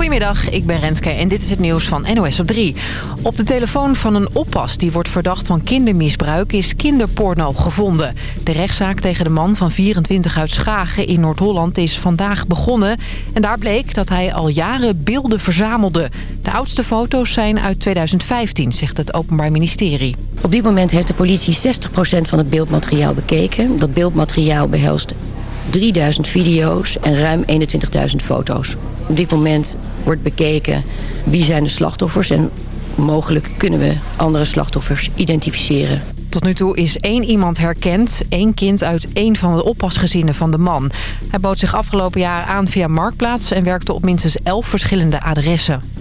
Goedemiddag, ik ben Renske en dit is het nieuws van NOS op 3. Op de telefoon van een oppas die wordt verdacht van kindermisbruik is kinderporno gevonden. De rechtszaak tegen de man van 24 uit Schagen in Noord-Holland is vandaag begonnen. En daar bleek dat hij al jaren beelden verzamelde. De oudste foto's zijn uit 2015, zegt het Openbaar Ministerie. Op dit moment heeft de politie 60% van het beeldmateriaal bekeken. Dat beeldmateriaal behelst 3000 video's en ruim 21.000 foto's. Op dit moment wordt bekeken wie zijn de slachtoffers... en mogelijk kunnen we andere slachtoffers identificeren. Tot nu toe is één iemand herkend. één kind uit één van de oppasgezinnen van de man. Hij bood zich afgelopen jaar aan via Marktplaats... en werkte op minstens elf verschillende adressen.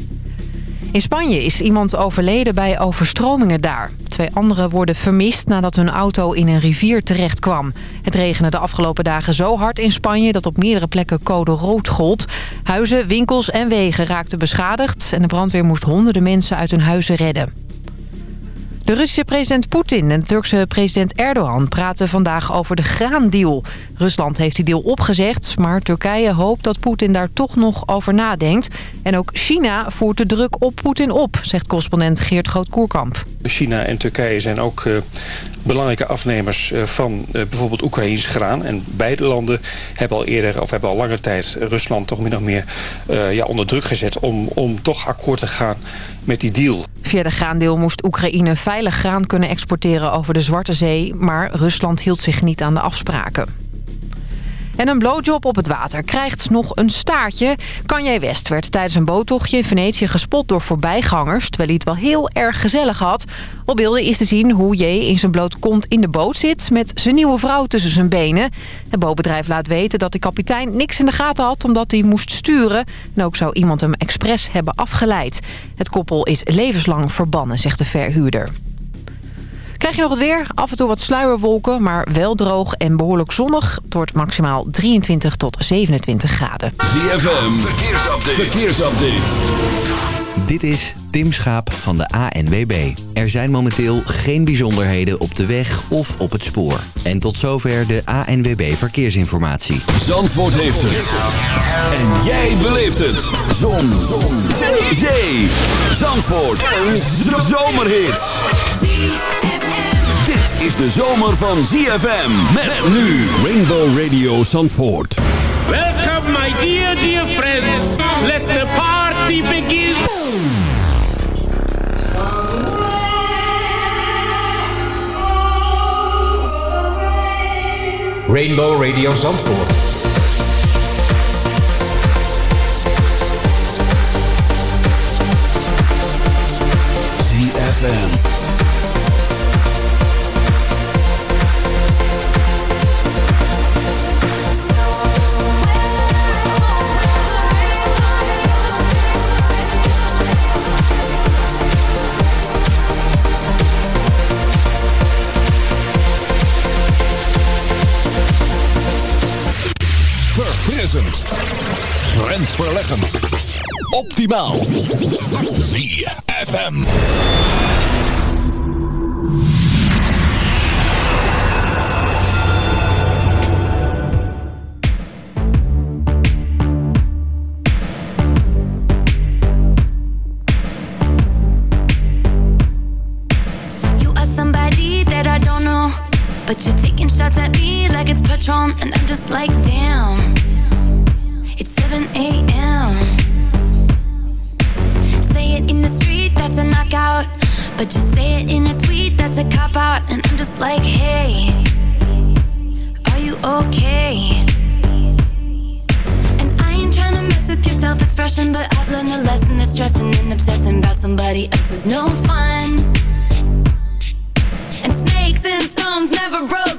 In Spanje is iemand overleden bij overstromingen daar. Twee anderen worden vermist nadat hun auto in een rivier terecht kwam. Het regende de afgelopen dagen zo hard in Spanje dat op meerdere plekken code rood gold. Huizen, winkels en wegen raakten beschadigd... en de brandweer moest honderden mensen uit hun huizen redden. De Russische president Poetin en de Turkse president Erdogan praten vandaag over de graandeal. Rusland heeft die deal opgezegd, maar Turkije hoopt dat Poetin daar toch nog over nadenkt. En ook China voert de druk op Poetin op, zegt correspondent Geert Groot-Koerkamp. China en Turkije zijn ook uh, belangrijke afnemers uh, van uh, bijvoorbeeld Oekraïns graan. En beide landen hebben al eerder, of hebben al lange tijd Rusland toch min of meer ja, onder druk gezet om, om toch akkoord te gaan met die deal. Via de graandeel moest Oekraïne veilig graan kunnen exporteren over de Zwarte Zee... maar Rusland hield zich niet aan de afspraken. En een blowjob op het water krijgt nog een staartje. Kanye West werd tijdens een boottochtje in Venetië gespot door voorbijgangers... terwijl hij het wel heel erg gezellig had. Op beelden is te zien hoe J in zijn bloot kont in de boot zit... met zijn nieuwe vrouw tussen zijn benen. Het bootbedrijf laat weten dat de kapitein niks in de gaten had... omdat hij moest sturen. En ook zou iemand hem expres hebben afgeleid. Het koppel is levenslang verbannen, zegt de verhuurder. Krijg je nog het weer? Af en toe wat sluierwolken, maar wel droog en behoorlijk zonnig. Het wordt maximaal 23 tot 27 graden. ZFM, verkeersupdate. verkeersupdate. Dit is Tim Schaap van de ANWB. Er zijn momenteel geen bijzonderheden op de weg of op het spoor. En tot zover de ANWB Verkeersinformatie. Zandvoort heeft het. En jij beleeft het. Zon. Zon. Zee. Zee. Zandvoort. Een zomerhit is de zomer van ZFM. Met nu Rainbow Radio Zandvoort. Welcome my dear, dear friends. Let the party begin. Rainbow Radio Zandvoort. ZFM. Grensverleggend, optimaal. ZFM. But you're taking shots at me like it's Patron And I'm just like, damn But you say it in a tweet, that's a cop-out And I'm just like, hey Are you okay? And I ain't trying to mess with your self-expression But I've learned a lesson that stressing and obsessing About somebody else is no fun and snakes and stones never broke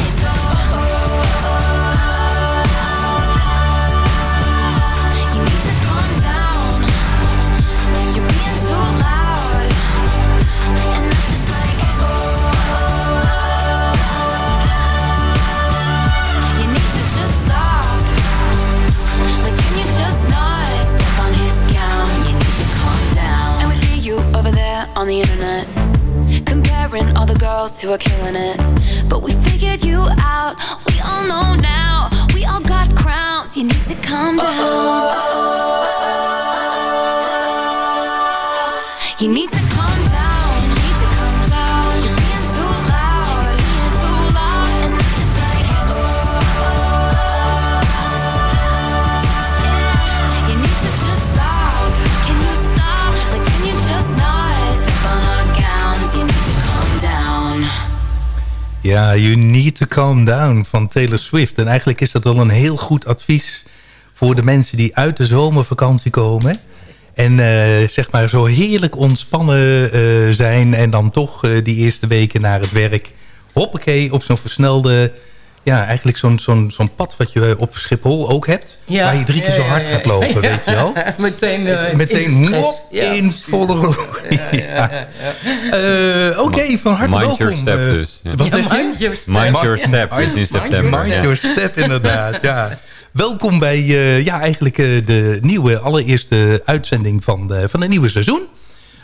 Are killing it. But we figured you out. You Need to Calm Down van Taylor Swift. En eigenlijk is dat wel een heel goed advies voor de mensen die uit de zomervakantie komen. En eh, zeg maar zo heerlijk ontspannen eh, zijn. En dan toch eh, die eerste weken naar het werk. Hoppakee, op zo'n versnelde... Ja, eigenlijk zo'n zo'n zo'n pad wat je op Schiphol ook hebt. Ja. Waar je drie keer Ja, zo hard ja, gaat lopen, ja. weet je wel. Meteen, eh, Meteen in Ja, in volle. Ja. Eh, Oké, van harte Mind welkom. your step eh, dus, ja. Wat Ja, zeg je? mind your step. Mind your step is in september. Mind your step, inderdaad. Ja. Welkom bij eh, ja, eigenlijk eh, de nieuwe, allereerste uitzending van, de, van het nieuwe seizoen.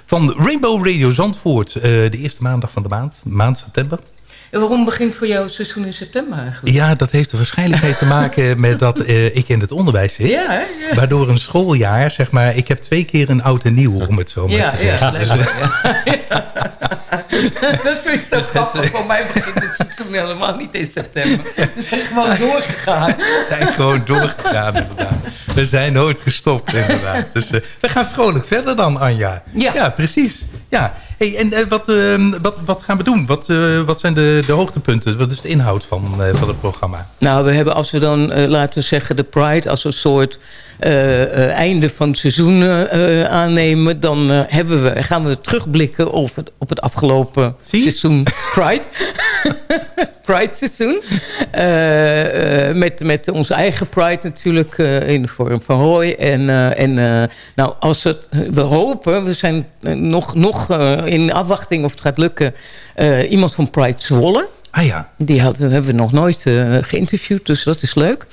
Van Rainbow Radio Zandvoort. eh, de eerste maandag van de maand, maand september. En waarom begint voor jou het seizoen in september eigenlijk? Ja, dat heeft er waarschijnlijk mee te maken met dat eh, ik in het onderwijs zit. Ja? Ja. Waardoor een schooljaar, zeg maar, ik heb twee keer een oud en nieuw, om het zo maar Ja, te zeggen. ja, Dus, leuk. eh, dat vind ik zo grappig. Voor mij begint het seizoen helemaal niet in september. We zijn gewoon doorgegaan. We zijn gewoon doorgegaan, inderdaad. We zijn nooit gestopt, inderdaad. Dus eh, we gaan vrolijk verder dan, Anja. Ja. precies. Ja. Hey, en eh, wat, eh, wat, wat gaan we doen? Wat, eh, wat zijn de, de hoogtepunten? Wat is de inhoud van, eh, van het programma? Nou, we hebben als we dan, laten zeggen, de Pride als een soort einde van het seizoen eh, eh, aannemen... dan eh, hebben we, gaan we terugblikken op het, op het afgelopen seizoen Pride. Pride seizoen. Eh, eh, met, met onze eigen Pride natuurlijk eh, in de vorm van Roy. En, eh, en eh, nou, als het, we hopen, we zijn eh, nog, nog eh, in afwachting of het gaat lukken... eh, iemand van Pride Zwolle. Ah ja. Die hadden, hebben we nog nooit eh, geïnterviewd, dus dat is leuk.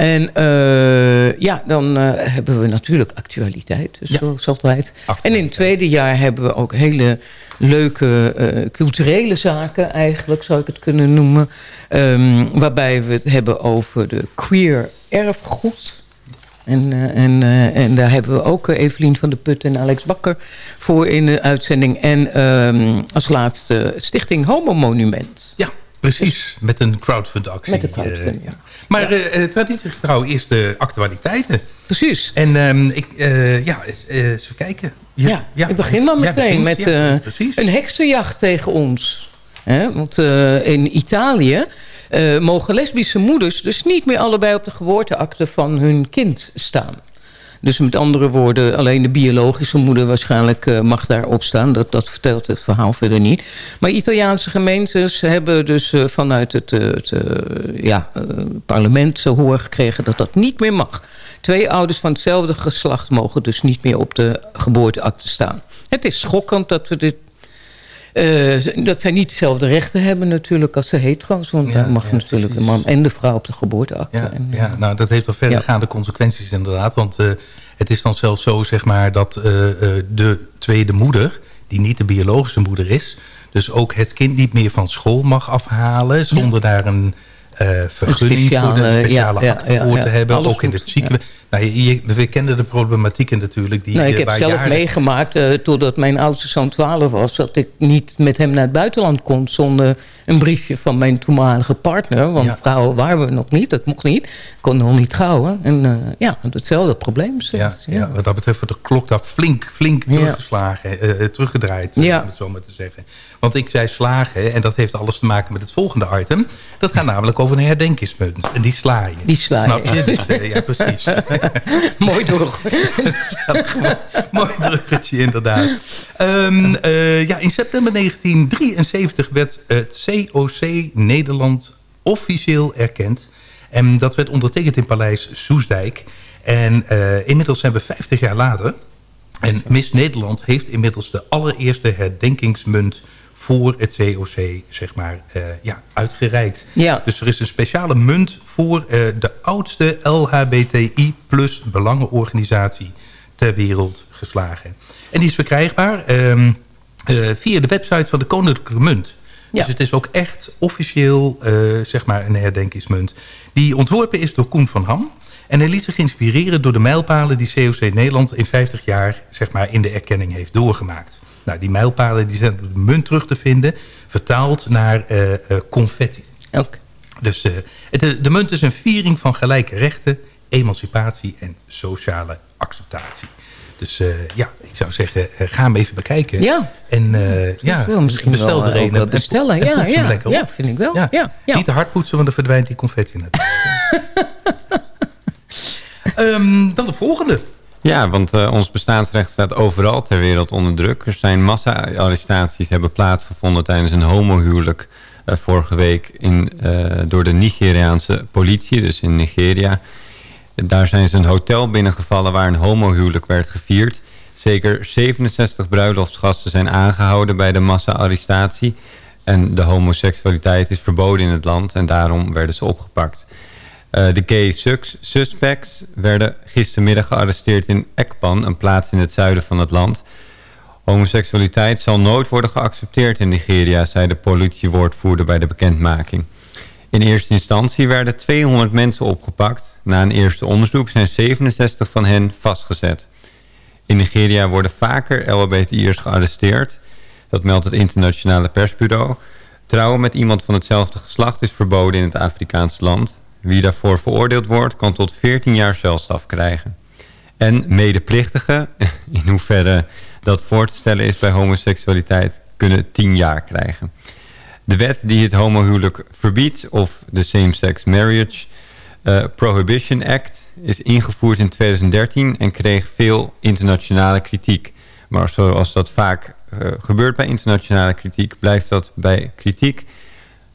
En eh, ja, dan eh, hebben we natuurlijk actualiteit, dus zoals altijd. En in het tweede jaar hebben we ook hele leuke eh, culturele zaken, eigenlijk zou ik het kunnen noemen. Ehm, waarbij we het hebben over de queer erfgoed. En, en, en daar hebben we ook Evelien van de Put en Alex Bakker voor in de uitzending. En ehm, als laatste Stichting Homo Monument. Ja, precies. Met een crowdfund-actie. Met een crowdfund, eh, ja. Maar eh, eh, traditiegetrouw eerst de actualiteiten. Precies. En ehm, ik, eh, ja, eh, eens even kijken. Je- Ja, ik begin dan meteen begint, met ja, eh, een heksenjacht tegen ons. Hè? Want eh, in Italië eh, mogen lesbische moeders dus niet meer allebei op de geboorteakte van hun kind staan. Dus met andere woorden, alleen de biologische moeder waarschijnlijk eh, mag daarop staan. Dat, dat vertelt het verhaal verder niet. Maar Italiaanse gemeentes hebben dus eh, vanuit het, eh, het ja, parlement zo horen gekregen dat dat niet meer mag. Twee ouders van hetzelfde geslacht mogen dus niet meer op de geboorteakte staan. Het is schokkend dat we dit eh, dat zij niet dezelfde rechten hebben natuurlijk als de hetero's. Want Ja, daar mag ja, natuurlijk de man en de vrouw op de geboorteakte. Ja, En, ja, nou dat heeft wel verdergaande consequenties inderdaad. Want eh, het is dan zelfs zo zeg maar dat eh, de tweede moeder, die niet de biologische moeder is... dus ook het kind niet meer van school mag afhalen... zonder daar een vergunning voor speciale, de speciale ja, akte ja, voor te hebben. Alles ook in het ziekenhuis. Nou, je, je- we kenden de problematieken natuurlijk. Die, nou, ik eh, heb waar zelf jaren- meegemaakt, eh totdat mijn oudste zoon 12 was... dat ik niet met hem naar het buitenland kon zonder een briefje van mijn toenmalige partner. Want Ja. vrouwen waren we nog niet, dat mocht niet. Ik kon nog niet trouwen. En eh, ja, hetzelfde probleem. Ja, wat dat betreft wordt de klok daar flink, flink teruggeslagen, eh, eh, teruggedraaid, om het zo maar te zeggen. Want ik zei slagen, en dat heeft alles te maken met het volgende item. Dat gaat namelijk over een herdenkingsmunt. En die sla je. Die sla je. Snap je? Dus, ja, precies. Mooi door. Mooi bruggetje, inderdaad. Ehm, eh, ja, in september 1973 werd het COC Nederland officieel erkend. En dat werd ondertekend in Paleis Soesdijk. En eh, inmiddels zijn we 50 jaar later. En Miss Nederland heeft inmiddels de allereerste herdenkingsmunt voor het COC zeg maar, eh, ja, uitgereikt. Ja. Dus er is een speciale munt voor eh, de oudste LHBTI plus belangenorganisatie ter wereld geslagen. En die is verkrijgbaar ehm, eh, via de website van de Koninklijke Munt. Dus het is ook echt officieel eh, zeg maar een herdenkingsmunt. Die ontworpen is door Koen van Ham. En hij liet zich inspireren door de mijlpalen die COC Nederland in 50 jaar zeg maar, in de erkenning heeft doorgemaakt. Nou, die mijlpalen die zijn op de munt terug te vinden, vertaald naar eh, eh, confetti. Dus het, de munt is een viering van gelijke rechten, emancipatie en sociale acceptatie. Dus eh, ja, ik zou zeggen, eh, ga hem even bekijken. Ja. En eh, ja, misschien bestel wel, er een. bestellen. en Ja, ja. Ja, vind ik wel. Ja, ja. Niet te hard poetsen, want dan verdwijnt die confetti net. Ehm, dan de volgende. Ja, want eh, ons bestaansrecht staat overal ter wereld onder druk. Er zijn massa-arrestaties hebben plaatsgevonden tijdens een homohuwelijk eh, vorige week in, eh, door de Nigeriaanse politie, dus in Nigeria. Daar zijn ze een hotel binnengevallen waar een homohuwelijk werd gevierd. Zeker 67 bruiloftsgasten zijn aangehouden bij de massa-arrestatie. En de homoseksualiteit is verboden in het land en daarom werden ze opgepakt. Eh, de gay sus- suspects werden gistermiddag gearresteerd in Ekpan, een plaats in het zuiden van het land. Homoseksualiteit zal nooit worden geaccepteerd in Nigeria, zei de politiewoordvoerder bij de bekendmaking. In eerste instantie werden 200 mensen opgepakt. Na een eerste onderzoek zijn 67 van hen vastgezet. In Nigeria worden vaker LHBTI'ers gearresteerd. Dat meldt het internationale persbureau. Trouwen met iemand van hetzelfde geslacht is verboden in het Afrikaanse land. Wie daarvoor veroordeeld wordt, kan tot 14 jaar celstraf krijgen. En medeplichtigen, in hoeverre dat voor te stellen is bij homoseksualiteit, kunnen 10 jaar krijgen. De wet die het homohuwelijk verbiedt, of de Same-Sex Marriage eh, Prohibition Act, is ingevoerd in 2013 en kreeg veel internationale kritiek. Maar zoals dat vaak eh, gebeurt bij internationale kritiek, blijft dat bij kritiek.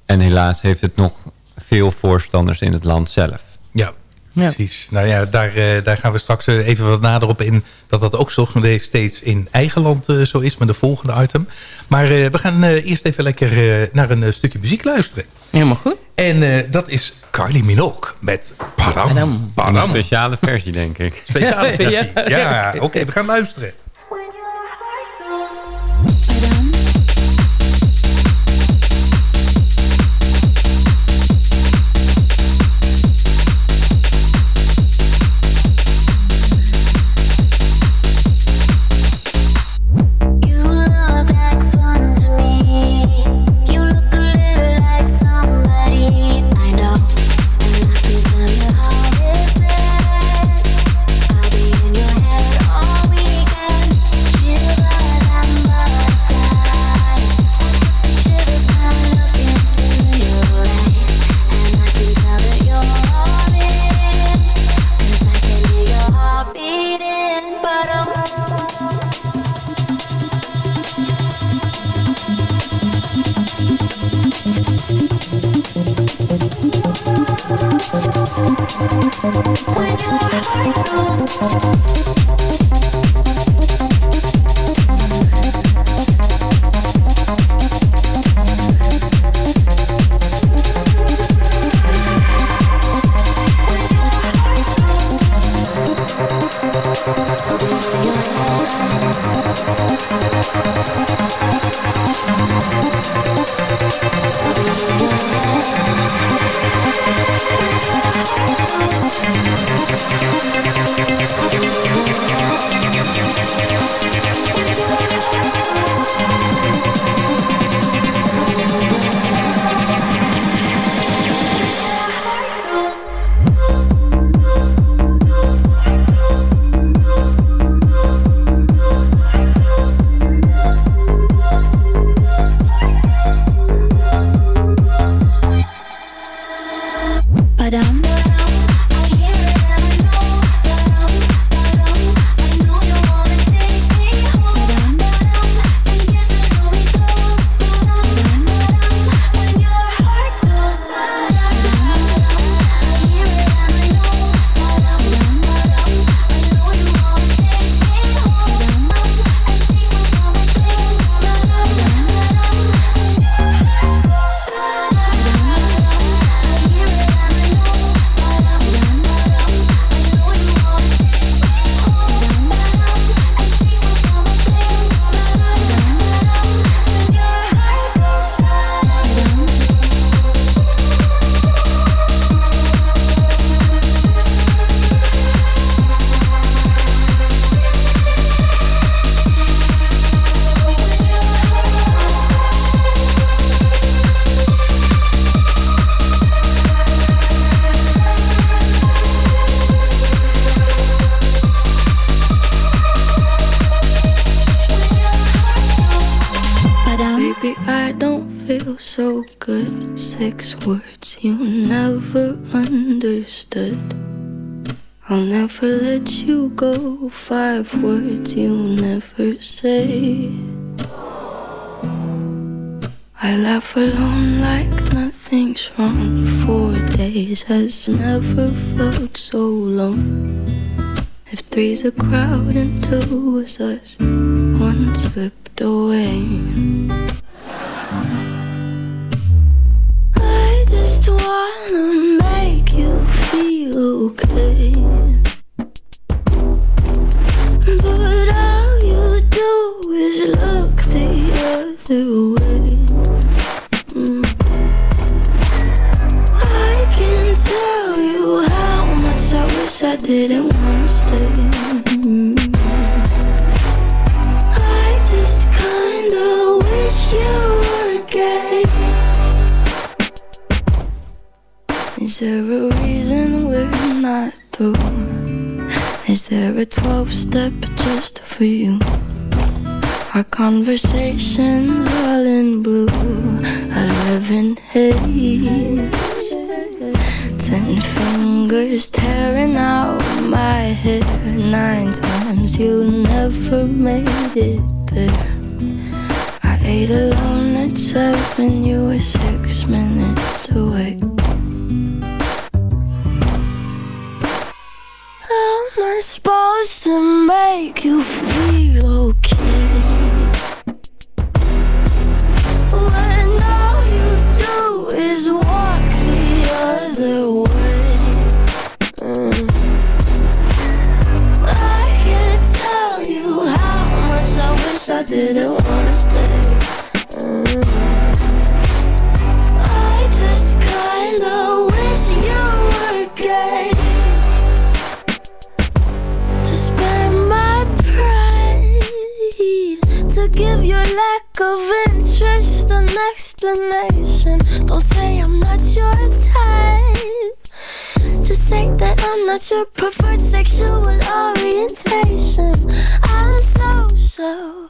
En helaas heeft het nog veel voorstanders in het land zelf. Ja, precies. Nou ja, daar, eh, daar gaan we straks even wat nader op in. Dat dat ook zo nog steeds in eigen land eh, zo is met de volgende item. Maar eh, we gaan eh, eerst even lekker eh, naar een stukje muziek luisteren. Helemaal goed. En eh, dat is Carly Minogue met Padam. Een Padam. speciale versie, denk ik. Speciale versie. Ja. Ja, oké, we gaan luisteren. Five words you never say. I laugh alone like nothing's wrong. Four days has never felt so long. If three's a crowd and two was us, one slipped away. Conversations all in blue, eleven haze. Ten fingers tearing out my hair. Nine times you never made it there. I ate alone at seven, you were six minutes away. How am I supposed to make you feel didn't wanna stay. I just kinda wish you were gay to spare my pride, to give your lack of interest an explanation. Don't say I'm not your type. Just say that I'm not your preferred sexual orientation. I'm so so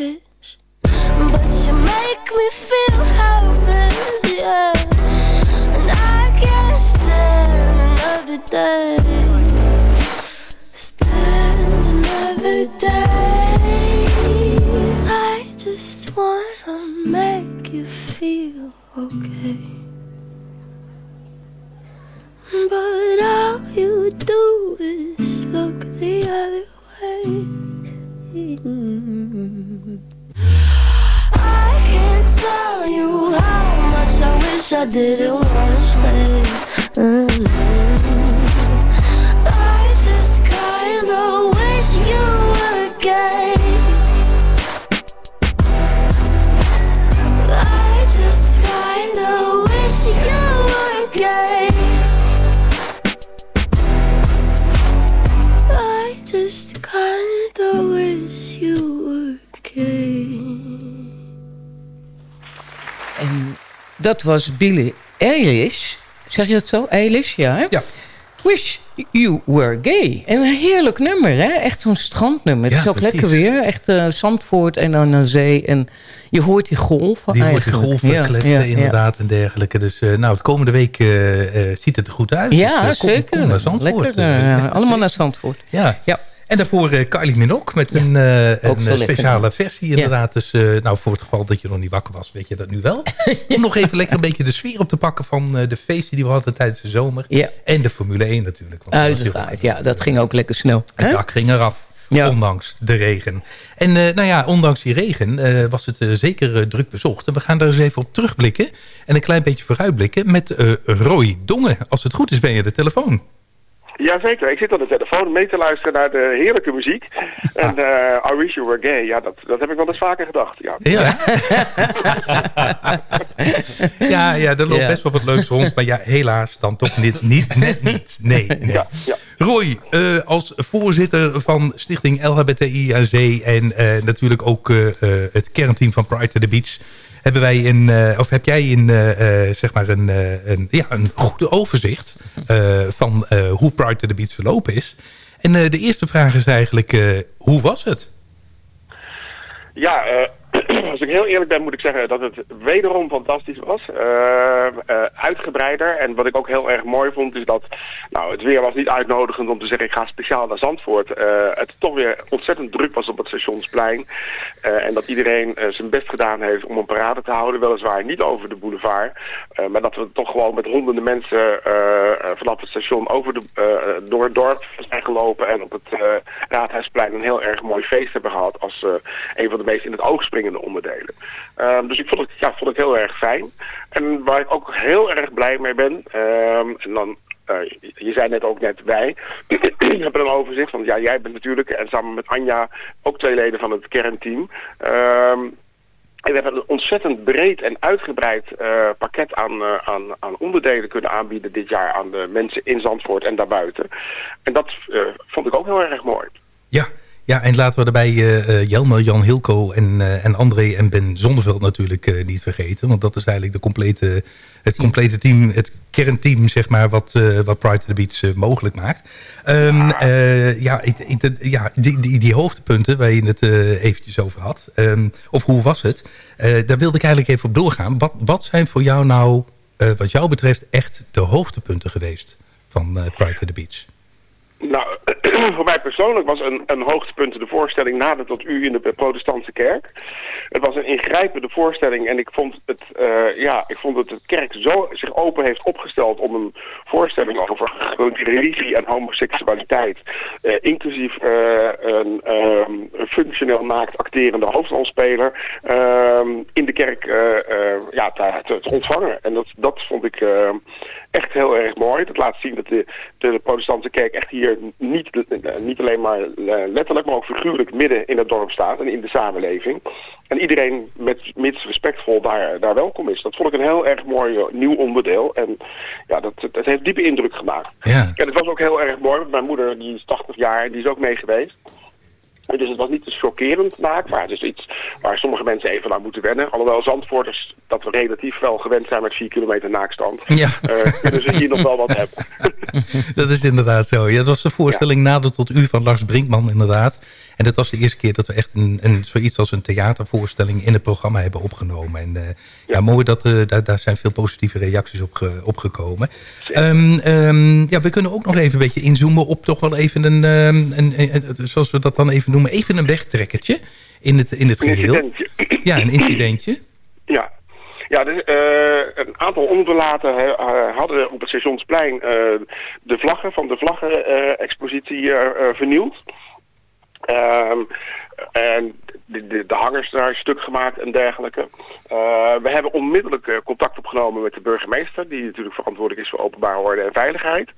selfish, but you make me feel helpless, yeah. And I can't stand another day stand another day. I just wanna make you feel okay. But all you do is look the other way. I can't tell you how much I wish I didn't wanna stay. Mm. Dat was Billie Eilish. Zeg je dat zo? Eilish, ja. hè? Ja. Wish You Were Gay. En een heerlijk nummer, hè? Echt zo'n strandnummer. Ja, het is ook precies. lekker weer. Echt eh, Zandvoort en dan een zee. En je hoort die golven Die wordt die golven Ja, kletsen ja, inderdaad en dergelijke. Dus eh, nou, het komende week eh, ziet het er goed uit. Ja, Dus, kom- zeker. Kom naar Zandvoort. Lekker, ja, allemaal naar Zandvoort. Ja. Ja. En daarvoor eh Kylie Minogue met een, eh, een eh, lekker. speciale versie inderdaad. Dus nou, voor het geval dat je nog niet wakker was, weet je dat nu wel. Om nog even lekker een beetje de sfeer op te pakken van de feesten die we hadden tijdens de zomer. Ja. En de Formule 1 natuurlijk. Uiteraard, ja. Dat ging ook lekker snel. Het dak ging eraf. Ja. Ondanks de regen. En eh, nou ja, ondanks die regen was het zeker druk bezocht. En we gaan daar eens even op terugblikken. En een klein beetje vooruitblikken met Roy Dongen. Als het goed is ben je de telefoon. Jazeker, ik zit aan de telefoon mee te luisteren naar de heerlijke muziek. En eh I Wish You Were Gay, ja, dat, dat heb ik wel eens vaker gedacht. Ja, Ja, ja, ja er loopt Ja. best wel wat leuks rond. Maar ja, helaas dan toch niet, niet, net niet. Nee, nee. Ja, ja. Roy, eh, als voorzitter van Stichting LHBTI aan Zee... en eh, natuurlijk ook eh, eh, het kernteam van Pride to the Beach... hebben wij een, eh, of heb jij een, eh, zeg maar een, een, ja, een goed overzicht... van hoe Pride to the Beach verlopen is. En de eerste vraag is eigenlijk, hoe was het? Ja, als ik heel eerlijk ben, moet ik zeggen dat het wederom fantastisch was. Uh, uh, uitgebreider. En wat ik ook heel erg mooi vond, is dat... Nou, het weer was niet uitnodigend om te zeggen, ik ga speciaal naar Zandvoort. Uh, het toch weer ontzettend druk was op het stationsplein. en dat iedereen zijn best gedaan heeft om een parade te houden. Weliswaar niet over de boulevard. maar dat we toch gewoon met honderden mensen vanaf het station over de, door het dorp zijn gelopen. En op het Raadhuisplein een heel erg mooi feest hebben gehad. Als een van de meest in het oog onderdelen. Uh, dus ik vond het, ja, vond het heel erg fijn. En waar ik ook heel erg blij mee ben, uh, en dan uh, je zei net ook net wij, hebben een overzicht, want ja, jij bent natuurlijk, en samen met Anja, ook twee leden van het kernteam. Uh, en we hebben een ontzettend breed en uitgebreid uh, pakket aan, uh, aan, aan onderdelen kunnen aanbieden dit jaar aan de mensen in Zandvoort en daarbuiten. En dat vond ik ook heel erg mooi. Ja, ja, en laten we daarbij uh, Jelmer, Jan Hilko en, uh, en André en Ben Zonneveld natuurlijk uh, niet vergeten. Want dat is eigenlijk de complete, het complete team, het kernteam, zeg maar, wat, wat Pride to the Beach mogelijk maakt. Um, ja, ik, ik, ja die, die, die, hoogtepunten waar je het eventjes over had, um, of hoe was het, daar wilde ik eigenlijk even op doorgaan. Wat, wat zijn voor jou nou, wat jou betreft, echt de hoogtepunten geweest van Pride to the Beach? Nou, voor mij persoonlijk was een, een hoogtepunt de voorstelling nader tot u in de protestantse kerk. Het was een ingrijpende voorstelling en ik vond, het, uh, ja, ik vond dat de kerk zo zich open heeft opgesteld om een voorstelling over religie en homoseksualiteit, uh, inclusief uh, een um, functioneel naakt acterende hoofdrolspeler, ehm, in de kerk ja, te, te, ontvangen. En dat, dat vond ik echt heel erg mooi. Dat laat zien dat de, de protestantse kerk echt hier niet, niet alleen maar letterlijk, maar ook figuurlijk midden in het dorp staat en in de samenleving. En iedereen met mits respectvol daar, daar welkom is. Dat vond ik een heel erg mooi nieuw onderdeel. En ja, dat, dat heeft diepe indruk gemaakt. Ja. En het was ook heel erg mooi, want mijn moeder die is 80 jaar en die is ook mee geweest. Dus het was niet te chockerend naakt, maar het is iets waar sommige mensen even aan moeten wennen. Alhoewel Zandvoorters dat we relatief wel gewend zijn met 4 kilometer naakstand. Ja. Uh, kunnen ze hier nog wel wat hebben. dat is inderdaad zo. Ja, dat was de voorstelling ja. nader tot u van Lars Brinkman inderdaad. En dat was de eerste keer dat we echt een, een, zoiets als een theatervoorstelling in het programma hebben opgenomen. En uh, ja. ja. mooi dat uh, daar, daar zijn veel positieve reacties op, ge, op gekomen. Um, um, ja, we kunnen ook nog even een beetje inzoomen op toch wel even een, um, een, een, zoals we dat dan even noemen, even een wegtrekkertje in het, in het geheel. Een ja, een incidentje. Ja, ja, dus, uh, een aantal onderlaten uh, hadden op het Stationsplein uh, de vlaggen van de vlaggen-expositie vernield. Um, en de, de, de, hangers daar stuk gemaakt en dergelijke. Uh, we hebben onmiddellijk uh, contact opgenomen met de burgemeester... die natuurlijk verantwoordelijk is voor openbare orde en veiligheid.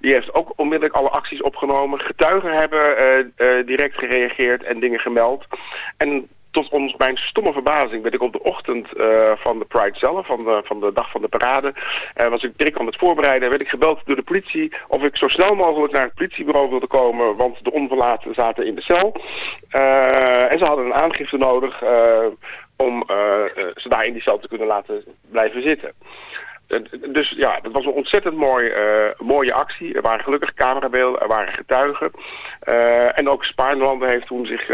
Die heeft ook onmiddellijk alle acties opgenomen. Getuigen hebben uh, direct gereageerd en dingen gemeld. En tot ons, mijn stomme verbazing werd ik op de ochtend uh, van de Pride zelf, van de, van de dag van de parade, uh, was ik direct aan het voorbereiden, werd ik gebeld door de politie of ik zo snel mogelijk naar het politiebureau wilde komen, want de onverlaten zaten in de cel. Uh, en ze hadden een aangifte nodig om ze daar in die cel te kunnen laten blijven zitten. Dus ja, dat was een ontzettend mooi, mooie actie. Er waren gelukkig camerabeelden, er waren getuigen. En ook Spaarlanden heeft toen zich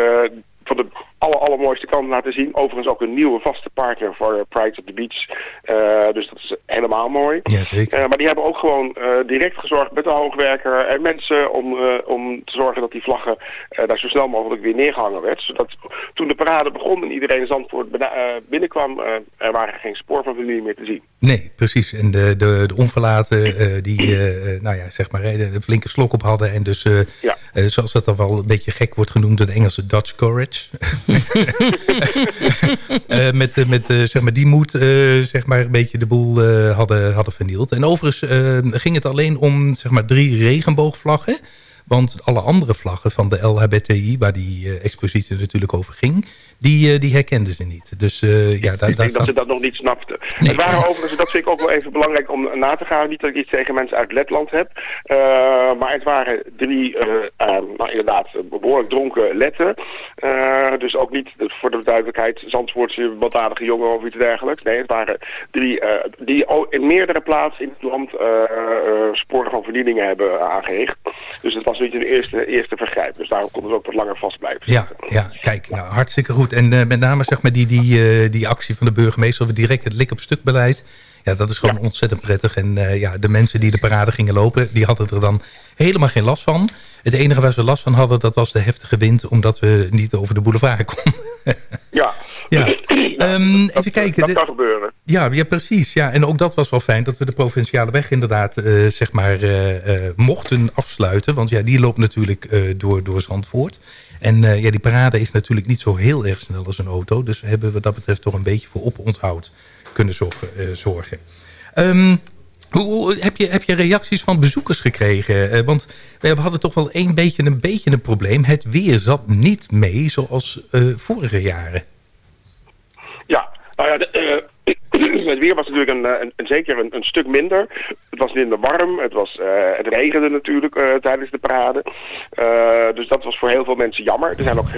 van de aller, allermooiste kant laten zien. Overigens ook een nieuwe vaste partner voor Pride at the Beach. Uh, dus dat is helemaal mooi. Ja, zeker. Uh, maar die hebben ook gewoon uh, direct gezorgd met de hoogwerker en mensen om, om te zorgen dat die vlaggen daar zo snel mogelijk weer neergehangen werd. Zodat toen de parade begon en iedereen Zandvoort binnenkwam, er waren geen spoor van familie meer te zien. Nee, precies. En de, de, de onverlaten die nou ja, zeg maar, de, flinke slok op hadden en dus ja. zoals dat dan wel een beetje gek wordt genoemd, de Engelse Dutch courage. uh, met met uh, zeg maar die moed zeg maar een beetje de boel hadden, hadden vernield. En overigens ging het alleen om zeg maar drie regenboogvlaggen. Want alle andere vlaggen van de LHBTI, waar die expositie natuurlijk over ging... die, die herkenden ze niet. Dus, uh, ja, daar, ik denk dat ze dat nog niet snapten. Nee. Het waren overigens, dat vind ik ook wel even belangrijk om na te gaan. Niet dat ik iets tegen mensen uit Letland heb. Uh, maar het waren drie, uh, nou inderdaad, behoorlijk dronken letten. dus ook niet, voor de duidelijkheid, Zandvoortse baldadige jongen of iets dergelijks. Nee, het waren drie die in meerdere plaatsen in het land sporen van verdieningen hebben aangericht. Dus het was niet een eerste, eerste vergrijp. Dus daarom konden ze ook wat langer vast blijven. Ja, ja kijk, nou, hartstikke goed. En eh, met name zeg maar die, die, eh, die actie van de burgemeester... over direct het lik-op-stuk beleid... Ja, dat is gewoon ontzettend prettig. En eh, ja, de mensen die de parade gingen lopen... die hadden er dan helemaal geen last van. Het enige waar ze last van hadden... dat was de heftige wind... omdat we niet over de boulevard konden. Ja. ja. Ehm, even kijken. Dat kan gebeuren. Ja, ja, precies. Ja. En ook dat was wel fijn dat we de provinciale weg inderdaad eh, zeg maar, eh, mochten afsluiten. Want ja, die loopt natuurlijk door, door Zandvoort. En ja, die parade is natuurlijk niet zo heel erg snel als een auto. Dus we hebben wat dat betreft toch een beetje voor oponthoud kunnen zorgen. zorgen. Ehm, hoe, heb, je, heb je reacties van bezoekers gekregen? want we hadden toch wel een beetje, een beetje een probleem. Het weer zat niet mee zoals vorige jaren. Ja, nou ja, het weer was natuurlijk een, een, zeker een, stuk minder. Het was minder warm, het, was, het regende natuurlijk tijdens de parade. dus dat was voor heel veel mensen jammer. Er zijn ook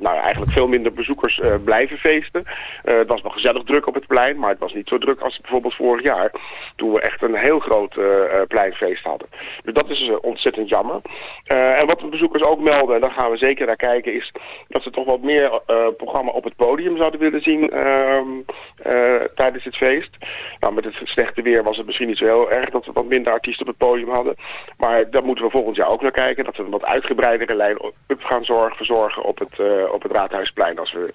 nou, eigenlijk veel minder bezoekers uh, blijven feesten. Uh, het was nog gezellig druk op het plein, maar het was niet zo druk als bijvoorbeeld vorig jaar. Toen we echt een heel groot uh, pleinfeest hadden. Dus dat is ontzettend jammer. en wat de bezoekers ook melden, en daar gaan we zeker naar kijken, is dat ze toch wat meer programma op het podium zouden willen zien ehm, tijdens het feest. Nou, met het slechte weer was het misschien niet zo heel erg dat we wat minder artiesten op het podium hadden. Maar daar moeten we volgend jaar ook naar kijken. Dat we een wat uitgebreidere lijn op gaan zorgen, verzorgen op het op het Raadhuisplein als we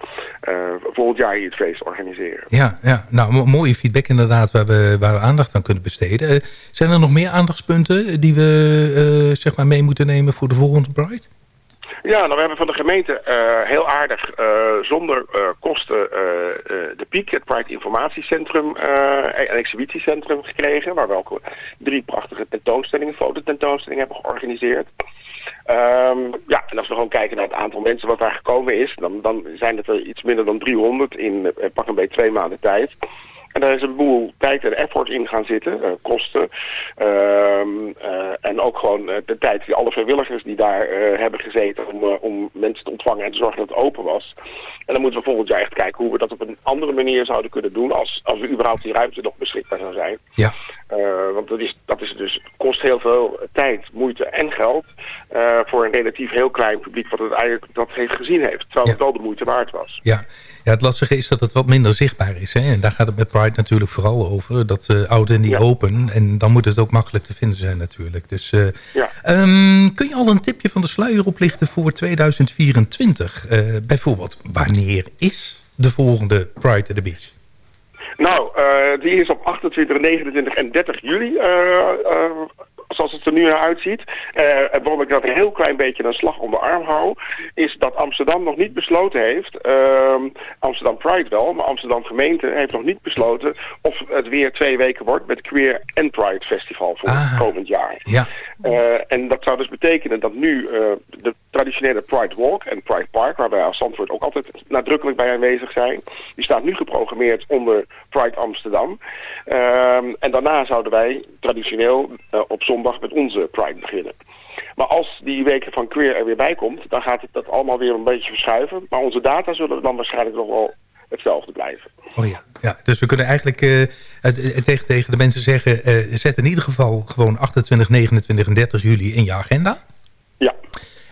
uh, volgend jaar hier het feest organiseren. Ja, ja. nou mooie feedback inderdaad waar we, waar we aandacht aan kunnen besteden. Uh, zijn er nog meer aandachtspunten die we zeg maar mee moeten nemen voor de volgende Pride? Ja, nou, we hebben van de gemeente uh, heel aardig uh, zonder uh, kosten de PIEK, het Pride Informatiecentrum en Exhibitiecentrum gekregen. Waar we ook drie prachtige tentoonstellingen, fototentoonstellingen hebben georganiseerd. Um, ja, en als we gewoon kijken naar het aantal mensen wat daar gekomen is, dan, dan zijn het er iets minder dan 300 in uh, pak een beetje twee maanden tijd. En daar is een boel tijd en effort in gaan zitten, uh, kosten. Um, uh, en ook gewoon uh, de tijd die alle vrijwilligers die daar hebben gezeten om, om mensen te ontvangen en te zorgen dat het open was. En dan moeten we volgend jaar echt kijken hoe we dat op een andere manier zouden kunnen doen als, als we überhaupt die ruimte nog beschikbaar zou zijn. Ja. want dat is, dat is dus, kost heel veel tijd, moeite en geld voor een relatief heel klein publiek wat het eigenlijk dat heeft gezien heeft. Terwijl het wel de moeite waard was. Ja. Ja, het lastige is dat het wat minder zichtbaar is. Hè? En daar gaat het met Pride natuurlijk vooral over. Dat uh, oud en die ja. open. En dan moet het ook makkelijk te vinden zijn natuurlijk. Dus uh, ja. um, kun je al een tipje van de sluier oplichten voor 2024? Uh, bijvoorbeeld, wanneer is de volgende Pride at the Beach? Nou, die is op 28, 29 en 30 juli zoals het er nu naar uitziet. Uh, waarom ik dat een heel klein beetje een slag om de arm hou, is dat Amsterdam nog niet besloten heeft, uh, Amsterdam Pride wel, maar Amsterdam gemeente heeft nog niet besloten of het weer twee weken wordt met Queer and Pride Festival voor ah, komend jaar. Ja. Uh, en dat zou dus betekenen dat nu uh, de traditionele Pride Walk en Pride Park, waar wij als Zandvoort ook altijd nadrukkelijk bij aanwezig zijn, die staat nu geprogrammeerd onder Pride Amsterdam. Uh, en daarna zouden wij traditioneel op zondag met onze Pride beginnen. Maar als die weken van queer er weer bij komt, dan gaat het dat allemaal weer een beetje verschuiven. Maar onze data zullen dan waarschijnlijk nog wel hetzelfde blijven. Oh ja, ja. dus we kunnen eigenlijk uh, het, tegen, tegen de mensen zeggen... Uh, zet in ieder geval gewoon 28, 29 en 30 juli in je agenda. Ja.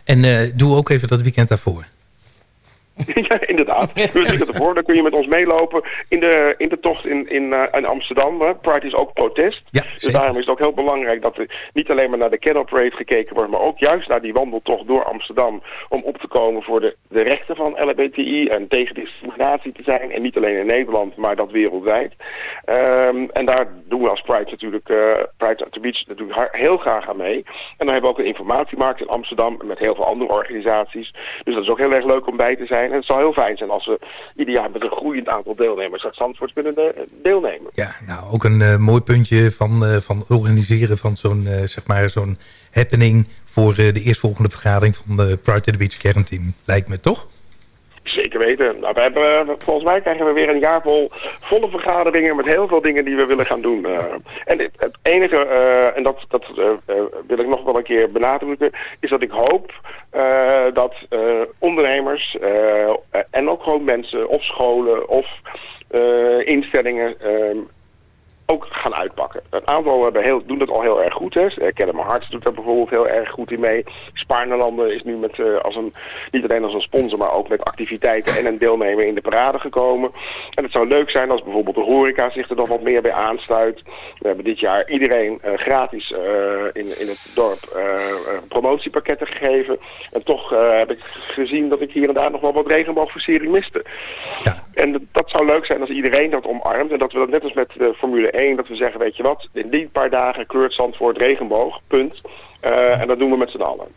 En uh, doe ook even dat weekend daarvoor. ja, inderdaad. Ik het ervoor, dan kun je met ons meelopen in de, in de tocht in, in, uh, in Amsterdam. Hè. Pride is ook protest. Ja, dus daarom is het ook heel belangrijk dat er niet alleen maar naar de Cattle Parade gekeken wordt, maar ook juist naar die wandeltocht door Amsterdam om op te komen voor de, de rechten van LHBTI en tegen discriminatie te zijn. En niet alleen in Nederland, maar dat wereldwijd. Um, en daar doen we als Pride natuurlijk, uh, Pride at the Beach natuurlijk heel graag aan mee. En dan hebben we ook een informatiemarkt in Amsterdam met heel veel andere organisaties. Dus dat is ook heel erg leuk om bij te zijn. En het zou heel fijn zijn als we ieder jaar met een groeiend aantal deelnemers uit Zandvoort kunnen de, deelnemen. Ja, nou ook een uh, mooi puntje van, uh, van organiseren van zo'n zeg maar zo'n happening voor de eerstvolgende vergadering van de Pride to the Beach kernteam. Lijkt me toch? Zeker weten. Nou, we hebben, volgens mij krijgen we weer een jaar vol volle vergaderingen met heel veel dingen die we willen gaan doen. Uh, en het, enige, uh, en dat, dat wil ik nog wel een keer benadrukken, is dat ik hoop dat ondernemers en ook gewoon mensen of scholen of instellingen ook gaan uitpakken. Een aantal hebben heel, doen dat al heel erg goed. Hè. Academy Hearts doet daar bijvoorbeeld heel erg goed in mee. Spaarnelanden is nu met, eh, als een, niet alleen als een sponsor, maar ook met activiteiten en een deelnemer in de parade gekomen. En het zou leuk zijn als bijvoorbeeld de horeca zich er dan wat meer bij aansluit. We hebben dit jaar iedereen eh, gratis eh, in, in het dorp eh, promotiepakketten gegeven. En toch eh, heb ik gezien dat ik hier en daar nog wel wat regenboogversiering miste. En dat- dat zou leuk zijn als iedereen dat omarmt. En dat we dat net als met de Formule 1, dat we zeggen, weet je wat, in die paar dagen kleurt Zandvoort regenboog, punt. Eh, en dat doen we met z'n allen.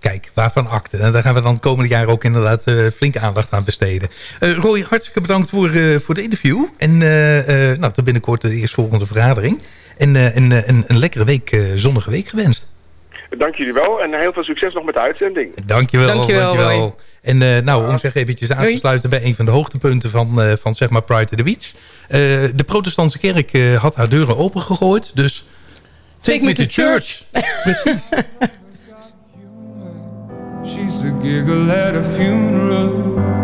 Kijk, waarvan akte. En daar gaan we dan het komende jaar ook inderdaad eh, flink aandacht aan besteden. Eh, Roy, hartstikke bedankt voor, eh, voor het interview. En eh, eh, nou, tot binnenkort de eerstvolgende vergadering. En, eh, en een, een lekkere week, eh, zonnige week gewenst. Dank jullie wel en heel veel succes nog met de uitzending. Dankjewel. Dankjewel, Roy. En eh, nou, om zich eventjes aan te sluiten bij een van de hoogtepunten van, eh, van zeg maar Pride to the Beach. Eh, de protestantse kerk eh, had haar deuren opengegooid, dus... Take, me to church. Precies. She's the giggle at a funeral,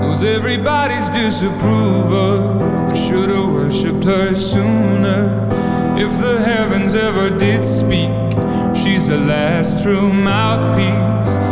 knows everybody's disapproval. I should have worshipped her sooner. If the heavens ever did speak, she's the last true mouthpiece.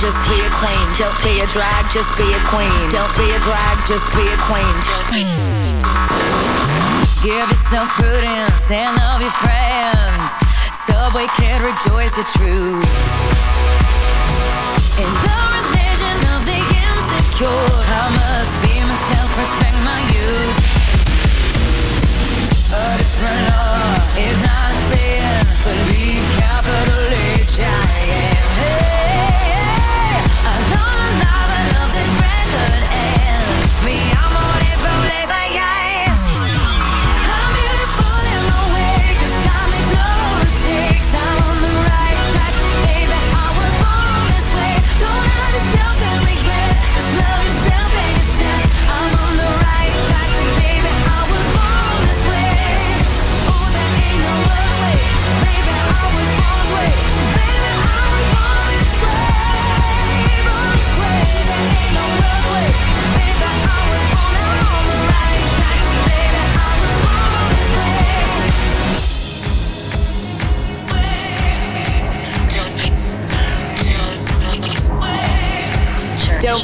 just be a queen. Don't be a drag, just be a queen. Don't be a drag, just be a queen. Give yourself prudence and love your friends. Subway kid, rejoice your truth. In the religion of the insecure, I must be myself, respect my youth. A different law is not a sin, believe capital H I am.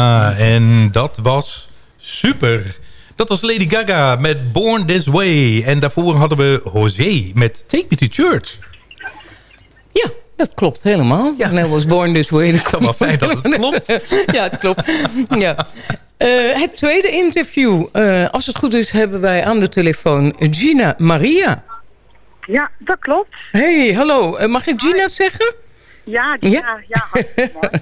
Ja, en dat was super. Dat was Lady Gaga met Born This Way. En daarvoor hadden we José met Take Me to Church. Ja, dat klopt helemaal. Ja. En I was born this way. Dat kan wel fijn dat het klopt. ja, het klopt. Ja. Eh, het tweede interview. eh, als het goed is, hebben wij aan de telefoon Gina Maria. Ja, dat klopt. Hey, hallo. Eh, mag ik Gina zeggen? Ja, ja, ja. mooi.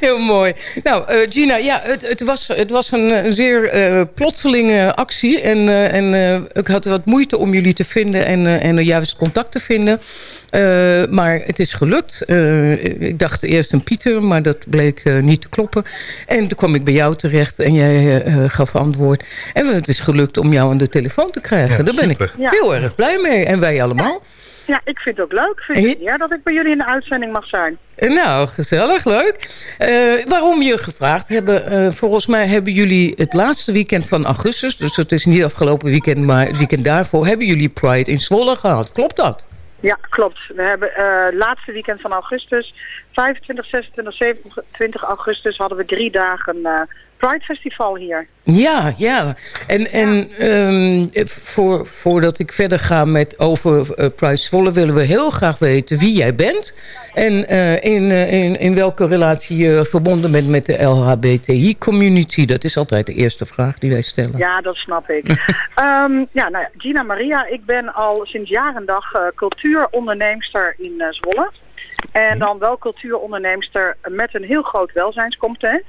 Heel mooi. Nou, eh, Gina, ja, het, het, was, het was een, een zeer eh, plotselinge actie. En, eh, en eh, ik had wat moeite om jullie te vinden en, eh, en juist contact te vinden. Eh, maar het is gelukt. Eh, ik dacht eerst een Pieter, maar dat bleek niet te kloppen. En toen kwam ik bij jou terecht en jij gaf antwoord. En het is gelukt om jou aan de telefoon te krijgen. Ja, Daar ben ik super. Heel erg blij mee. En wij allemaal. Ja, ik vind het ook leuk. Vind het ja, dat ik bij jullie in de uitzending mag zijn. Nou, gezellig, leuk. Eh, waarom je gevraagd hebben? eh, volgens mij hebben jullie het laatste weekend van augustus... dus het is niet afgelopen weekend, maar het weekend daarvoor... hebben jullie Pride in Zwolle gehad. Klopt dat? Ja, klopt. We hebben eh laatste weekend van augustus, 25, 26, 27 augustus, hadden we drie dagen Pride Festival hier. Ja, ja. En, en ehm, voor, voordat ik verder ga met over uh, Pride Zwolle... willen we heel graag weten wie jij bent. En uh, in, uh, in, in welke relatie je verbonden bent met de LHBTI-community. Dat is altijd de eerste vraag die wij stellen. Ja, dat snap ik. um, ja, nou, Gina Maria, ik ben al sinds jaren dag cultuuronderneemster in Zwolle. En dan wel cultuuronderneemster met een heel groot welzijnscompetent.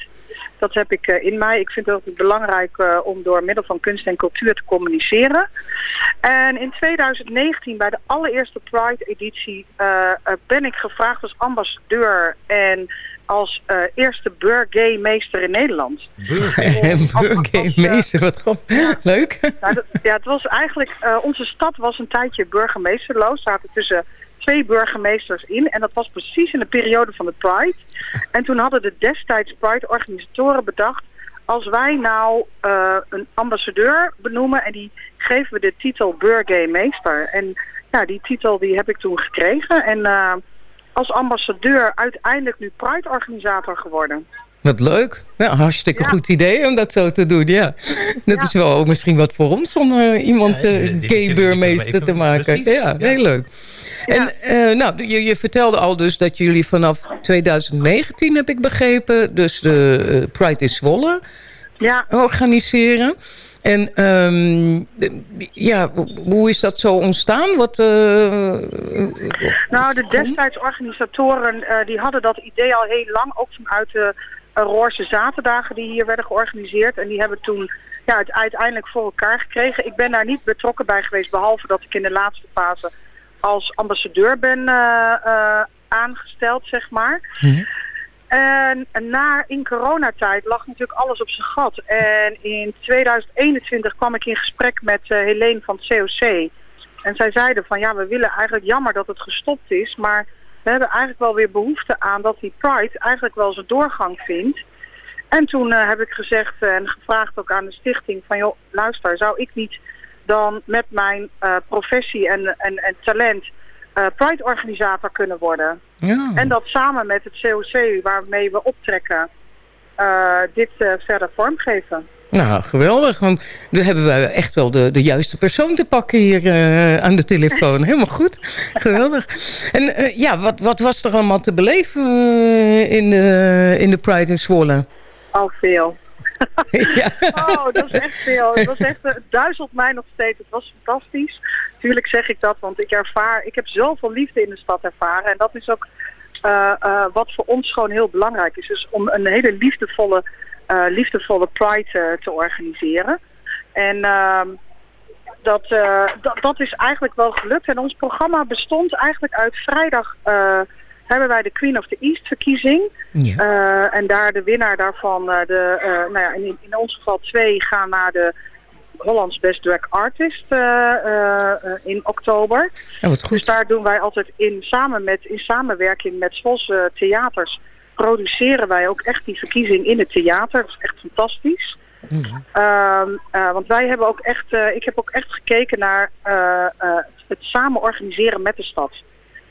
Dat heb ik uh, in mij. Ik vind het ook belangrijk uh, om door middel van kunst en cultuur te communiceren. En in 2019, bij de allereerste Pride-editie, uh, ben ik gevraagd als ambassadeur en als eerste burgay-meester in Nederland. Burgay-meester, wat gewoon leuk. Nou, dat, ja, het was eigenlijk, onze stad was een tijdje burgemeesterloos. zaten tussen twee burgemeesters in. En dat was precies in de periode van de Pride. En toen hadden de destijds Pride-organisatoren bedacht... als wij nou uh, een ambassadeur benoemen... en die geven we de titel burgemeester. En ja, die titel die heb ik toen gekregen. En uh, als ambassadeur uiteindelijk nu Pride-organisator geworden. Wat leuk. Ja, hartstikke ja. goed idee om dat zo te doen, ja. Dat ja. is wel ook misschien wat voor ons om uh, iemand uh, gay-burgemeester te maken. Precies. Ja, heel leuk. En uh, nou, je, je, vertelde al dus dat jullie vanaf 2019, heb ik begrepen... dus de uh, Pride is Zwolle ja. organiseren. En um, ja, hoe is dat zo ontstaan? Wat, uh, nou, de destijds organisatoren die hadden dat idee al heel lang... ook vanuit de Roorse Zaterdagen die hier werden georganiseerd. En die hebben toen ja, het uiteindelijk voor elkaar gekregen. Ik ben daar niet betrokken bij geweest... behalve dat ik in de laatste fase als ambassadeur ben uh, uh, aangesteld, zeg maar. Mm. En na, in coronatijd lag natuurlijk alles op zijn gat. En in 2021 kwam ik in gesprek met uh, Helene van het COC. En zij zeiden van ja, we willen eigenlijk jammer dat het gestopt is. Maar we hebben eigenlijk wel weer behoefte aan dat die Pride eigenlijk wel zijn doorgang vindt. En toen uh, heb ik gezegd en gevraagd ook aan de stichting van joh, luister, zou ik niet dan met mijn uh, professie en, en, en talent uh, Pride-organisator kunnen worden. Ja. En dat samen met het COC waarmee we optrekken uh, dit verder vormgeven. Nou, geweldig. Want nu hebben we echt wel de, de juiste persoon te pakken hier uh, aan de telefoon. Helemaal goed. Geweldig. En uh, ja, wat, wat was er allemaal te beleven uh, in, de, in de Pride in Zwolle? Al veel. Oh, dat is echt veel. Het, was echt, het duizelt mij nog steeds. Het was fantastisch. Tuurlijk zeg ik dat, want ik ervaar... Ik heb zoveel liefde in de stad ervaren. En dat is ook uh, uh, wat voor ons gewoon heel belangrijk is. Dus om een hele liefdevolle, liefdevolle Pride te organiseren. En ehm, dat, dat, dat is eigenlijk wel gelukt. En ons programma bestond eigenlijk uit vrijdag hebben wij de Queen of the East verkiezing. Ja. Uh, en daar de winnaar daarvan, uh, de, uh, nou ja, in, in ons geval twee, gaan naar de Hollands Best Drag Artist in oktober. Wat goed. Dus daar doen wij altijd in, samen met, in samenwerking met Zwolse theaters, produceren wij ook echt die verkiezing in het theater. Dat is echt fantastisch. Ja. Uh, want wij hebben ook echt, ik heb ook echt gekeken naar het samen organiseren met de stad.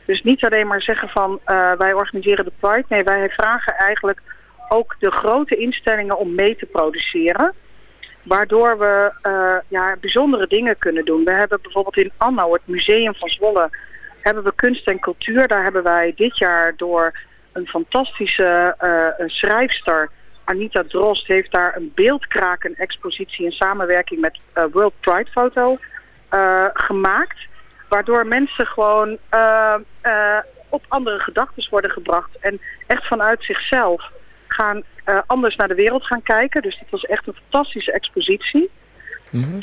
Dus niet alleen maar zeggen van uh, wij organiseren de Pride. Nee, wij vragen eigenlijk ook de grote instellingen om mee te produceren. Waardoor we uh, ja, bijzondere dingen kunnen doen. We hebben bijvoorbeeld in Anno, het museum van Zwolle, hebben we kunst en cultuur. Daar hebben wij dit jaar door een fantastische uh, schrijfster, Anita Drost, heeft daar een beeldkraken expositie in samenwerking met World Pride Photo gemaakt. Waardoor mensen gewoon uh, uh, op andere gedachten worden gebracht. En echt vanuit zichzelf gaan uh, anders naar de wereld gaan kijken. Dus dit was echt een fantastische expositie. Mm -hmm.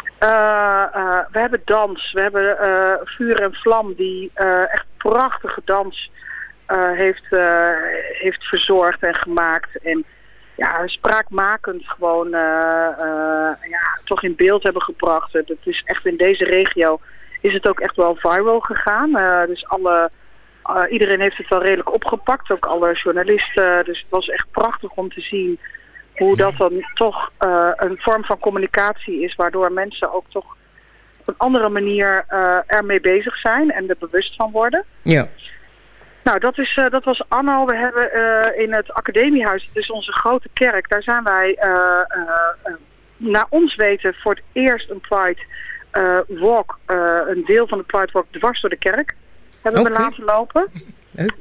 we hebben dans. We hebben Vuur en Vlam die echt prachtige dans heeft, heeft verzorgd en gemaakt. En ja, spraakmakend gewoon ja, toch in beeld hebben gebracht. Dat is echt in deze regio is het ook echt wel viral gegaan. Uh, dus alle, uh, iedereen heeft het wel redelijk opgepakt, ook alle journalisten. Dus het was echt prachtig om te zien hoe dat dan toch uh, een vorm van communicatie is... waardoor mensen ook toch op een andere manier ermee bezig zijn en er bewust van worden. Ja. Nou, dat, is, eh, dat was Anno. We hebben eh, in het Academiehuis, dus onze grote kerk, daar zijn wij eh, eh, eh, naar ons weten voor het eerst een Pride eh, Walk, eh, een deel van de Pride Walk dwars door de kerk hebben we laten lopen.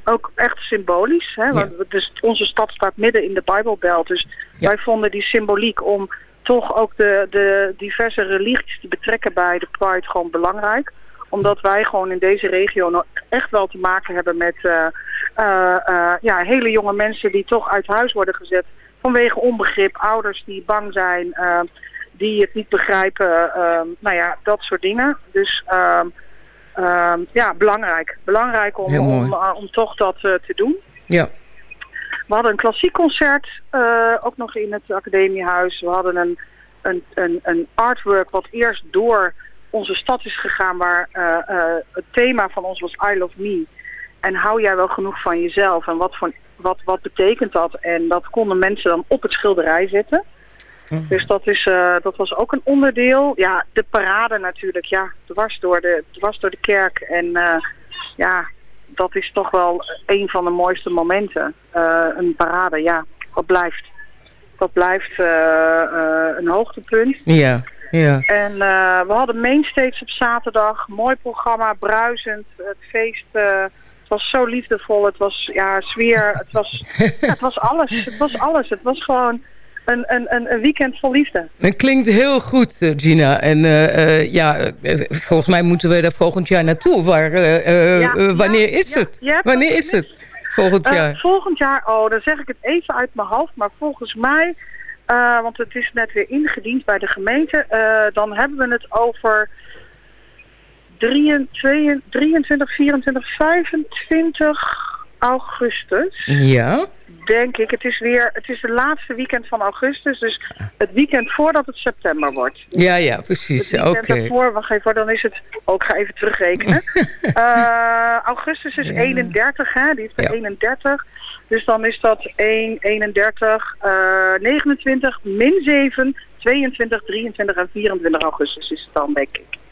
Ook echt symbolisch. Hè? Want dus onze stad staat midden in de Bijbelbelt. Dus wij vonden die symboliek om toch ook de, de diverse religies te betrekken bij de Pride gewoon belangrijk. Omdat wij gewoon in deze regio nog echt wel te maken hebben met eh, eh, eh, ja, hele jonge mensen die toch uit huis worden gezet vanwege onbegrip. Ouders die bang zijn, die het niet begrijpen. nou ja, dat soort dingen. Dus ehm, ja, belangrijk. Belangrijk om, eh, om toch dat eh, te doen. Ja. We hadden een klassiek concert, eh, ook nog in het Academiehuis. We hadden een, een, een, een artwork wat eerst door onze stad is gegaan, waar het thema van ons was I Love Me. En hou jij wel genoeg van jezelf? En wat, voor, wat, wat betekent dat? En dat konden mensen dan op het schilderij zetten. Dus dat, is, eh, dat was ook een onderdeel. Ja, de parade natuurlijk. Ja, dwars door de, dwars door de kerk. En eh, ja, dat is toch wel een van de mooiste momenten. Eh, een parade, ja. Dat blijft. Dat blijft een hoogtepunt. Ja, ja. En we hadden Mainstage op zaterdag. Mooi programma, bruisend. Het feest... het was zo liefdevol. Het was ja, sfeer. Het was, ja, het was alles. Het was alles. Het was gewoon een, een, een, weekend vol liefde. Het klinkt heel goed, eh, Gina. En eh, eh, ja, volgens mij moeten we daar volgend jaar naartoe. Waar, Ja, wanneer ja, is het? Wanneer dat is het? Volgend jaar. volgend jaar, oh, dan zeg ik het even uit mijn hoofd. Maar volgens mij, want het is net weer ingediend bij de gemeente. dan hebben we het over 23, 23 24, 25 augustus. Ja. Denk ik. Het is weer, het is de laatste weekend van augustus. Dus het weekend voordat het september wordt. Ja, ja, precies. Het weekend ervoor, wacht even, dan is het... Oh, ik ga even terugrekenen. Eh, augustus is 31, hè? Die is bij 31. Dus dan is dat 1, 31, eh 29, min 7, 22, 23 en 24 augustus is het dan, denk ik.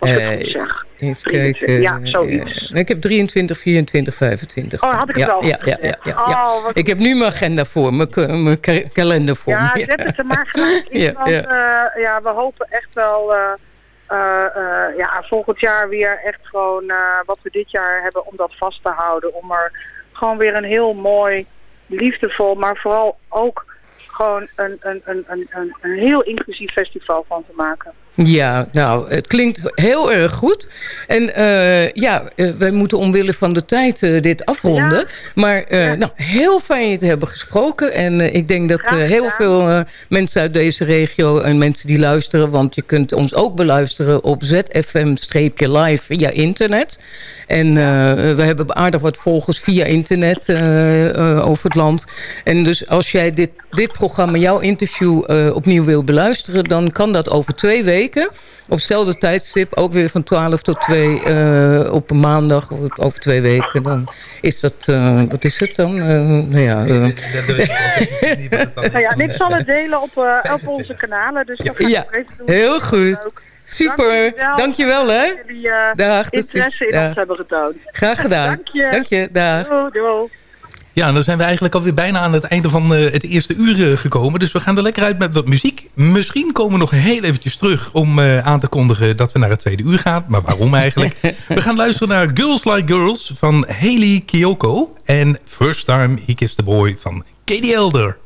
Als ik goed Eh, zeg. Even 23, kijken. ja, zoiets. Ja. Ik heb 23, 24, 25. Oh, had ik het ja, wel ja, goed ja, ja, ja. Oh, wat Ik heb nu mijn agenda voor, mijn, mijn ka- kalender voor Ja, me. zet het er maar gelijk in. Want eh, ja, we hopen echt wel eh, eh, eh, ja, volgend jaar weer echt gewoon eh, wat we dit jaar hebben om dat vast te houden. Om er gewoon weer een heel mooi, liefdevol, maar vooral ook gewoon een, een, een, een, een, heel inclusief festival van te maken. Ja, nou, het klinkt heel erg goed. En eh, ja, eh, wij moeten omwille van de tijd eh, dit afronden. Maar nou, heel fijn je te hebben gesproken. En ik denk dat heel veel mensen uit deze regio en mensen die luisteren... want je kunt ons ook beluisteren op ZFM-live via internet. En we hebben aardig wat volgers via internet over het land. En dus als jij dit, dit programma, jouw interview, eh, opnieuw wil beluisteren... dan kan dat over twee weken op hetzelfde tijdstip. Ook weer van 12 tot 2 eh, op een maandag. of Over twee weken. Dan is dat, eh, wat is het dan? Eh, nou ja, eh, Nou ja, en ik zal het delen op, eh, op onze kanalen. Dus dat Ja, doen. heel goed. Super. Dankjewel, hè. Dat jullie eh, Dag, interesse in ons hebben getoond. Graag gedaan. Dank je. Dank je, dag. Doei, doei. Ja, dan zijn we eigenlijk alweer bijna aan het einde van eh, het eerste uur eh, gekomen. Dus we gaan er lekker uit met wat muziek. Misschien komen we nog heel eventjes terug om eh, aan te kondigen dat we naar het tweede uur gaan. Maar waarom eigenlijk? we gaan luisteren naar Girls Like Girls van Haley Kiyoko. En First Time He Kissed the Boy van Katie Elder.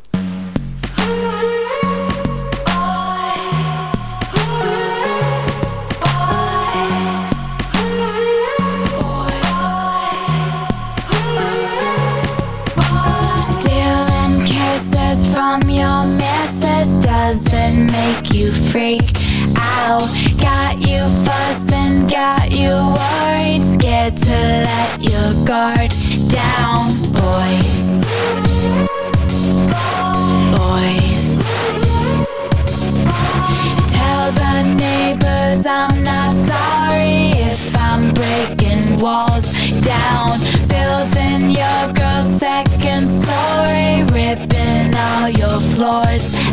Missus doesn't make you freak out. Got you fussing, got you worried, scared to let your guard down, boys. Boys. Tell the neighbors I'm not sorry if I'm breaking walls down, building your girl's second story, ripping all your floors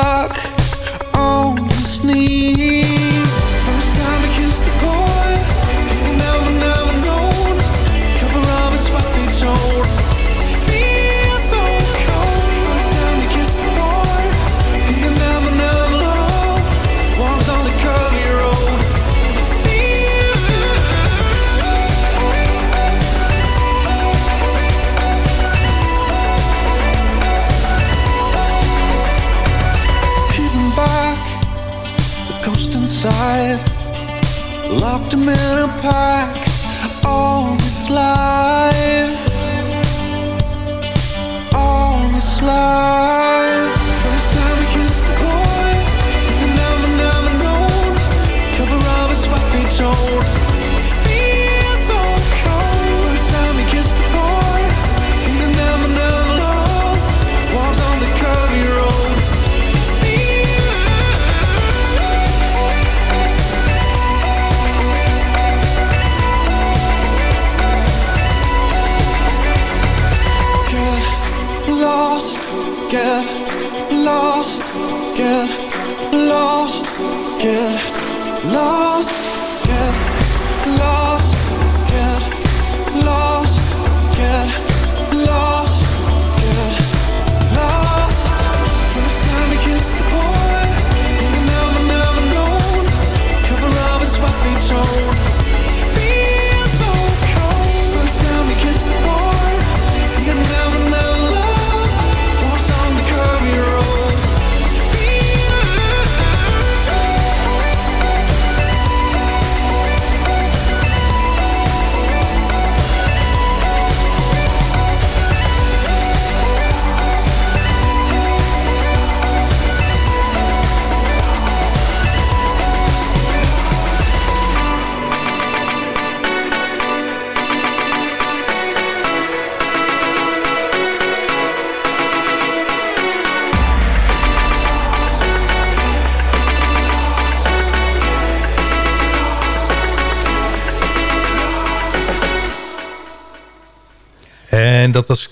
stuck on his knees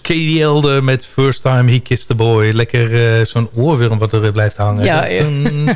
Katie Elder met First Time He Kissed the Boy. Lekker uh, zo'n oorworm wat er blijft hangen. Ja, ja. Zo'n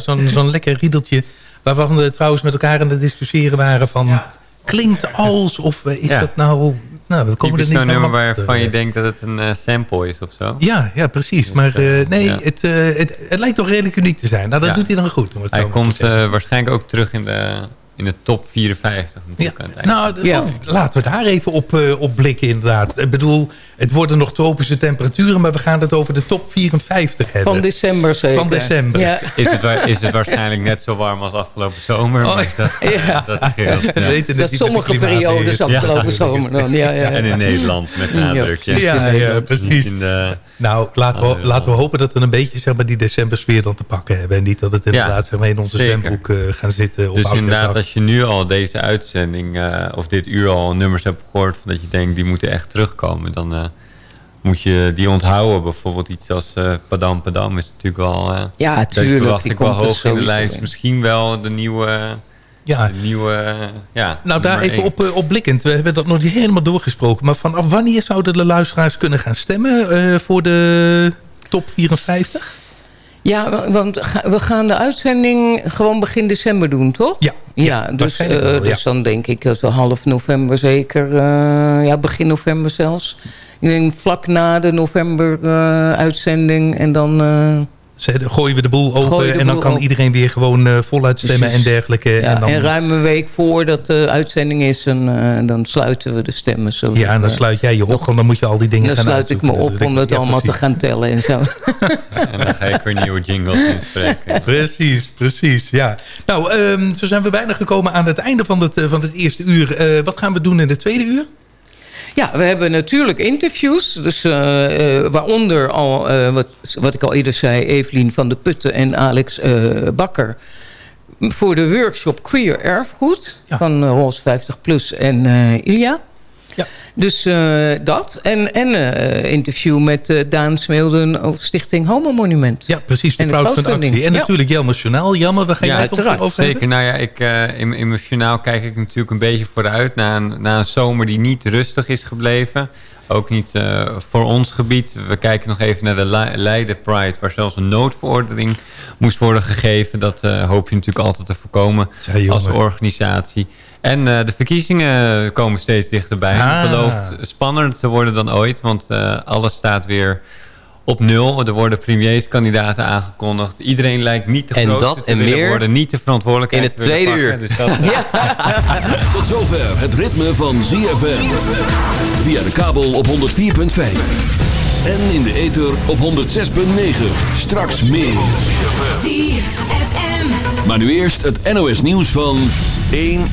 zo zo lekker riedeltje. Waarvan we trouwens met elkaar aan het discussiëren waren van... Ja. Klinkt als, of is ja. dat nou... Nou, we komen er niet zo'n nummer waarvan je denkt dat het een uh, sample is of zo. Ja, ja precies. Dus, maar uh, nee, ja. het, uh, het, het lijkt toch redelijk uniek te zijn. Nou, dat ja. doet hij dan goed. Om het hij komt waarschijnlijk ook terug in de, in de top 54. Ja. Nou, ja. laten we daar even op, uh, op blikken inderdaad. Ik bedoel, het worden nog tropische temperaturen... maar we gaan het over de top 54 hebben. Van december zeker. Van december. Ja. Is, het, is het waarschijnlijk net zo warm als afgelopen zomer? Oh, maar dat, ja. dat scheelt. Ja. Dat, dat sommige periodes afgelopen zomer dan. Ja, ja, En in Nederland met nadruk. Ja, ja, ja precies. De, nou, laten we, laten we hopen dat we een beetje zeg maar, die decembersfeer dan te pakken hebben. En niet dat het inderdaad zeg maar, in onze zwembroek uh, gaan zitten. Op dus inderdaad, als je nu al deze uitzending uh, of dit uur al nummers hebt gehoord... dat je denkt, die moeten echt terugkomen... dan uh, moet je die onthouden. Bijvoorbeeld iets als uh, Padam Padam is natuurlijk wel... ja, tuurlijk. verwacht ik wel hoog in de lijst. In. Misschien wel de nieuwe... Ja. De nieuwe, ja, nou, daar even op, op blikkend. We hebben dat nog niet helemaal doorgesproken. Maar vanaf wanneer zouden de luisteraars kunnen gaan stemmen uh, voor de top 54? Ja, want we gaan de uitzending gewoon begin december doen, toch? Ja. Ja, dus, uh, wel, ja. dus dan denk ik dat we half november zeker, ja, begin november zelfs. Ik denk vlak na de november uitzending en dan gooien we de boel open de en dan kan open. iedereen weer gewoon uh, voluit stemmen Precies. en dergelijke. Ja, en, dan... en ruim een week voordat de uitzending is, en, uh, dan sluiten we de stemmen. Zodat, ja, en dan sluit jij je op, want dan moet je al die dingen dan gaan Dan sluit ik me op om dat ja, allemaal precies. te gaan tellen en zo. en dan ga ik weer nieuwe jingles inspreken. precies, precies, ja. Nou, um, zo zijn we bijna gekomen aan het einde van het, van het eerste uur. Uh, wat gaan we doen in het tweede uur? Ja, we hebben natuurlijk interviews. Dus uh, uh, waaronder al, uh, wat, wat ik al eerder zei... Evelien van de Putten en Alex Bakker... voor de workshop Queer Erfgoed... Ja. van Roos 50 Plus en Ilja. Ja. Dus uh, dat. En, en uh, interview met uh, Daan Smeelden over Stichting Homo Monument. Ja, precies. De crowdfunding. En ja. natuurlijk Jelmer Journaal. Jammer, we gaan ja, het over Zeker. Nou ja, ik, in, in mijn journaal kijk ik natuurlijk een beetje vooruit... naar een, naar een zomer die niet rustig is gebleven. Ook niet voor ons gebied. We kijken nog even naar de Leiden Pride... waar zelfs een noodverordening moest worden gegeven. Dat hoop je natuurlijk altijd te voorkomen als organisatie. En uh, de verkiezingen komen steeds dichterbij. Ah. Het belooft spannender te worden dan ooit. Want alles staat weer op nul. Er worden premierskandidaten aangekondigd. Iedereen lijkt niet te en groot dat te en meer worden. Niet de verantwoordelijkheid in het tweede uur. Dus dat... ja. Tot zover het ritme van ZFM. Via de kabel op 104.5. En in de ether op 106.9. Straks meer. Maar nu eerst het NOS nieuws van 1 uur.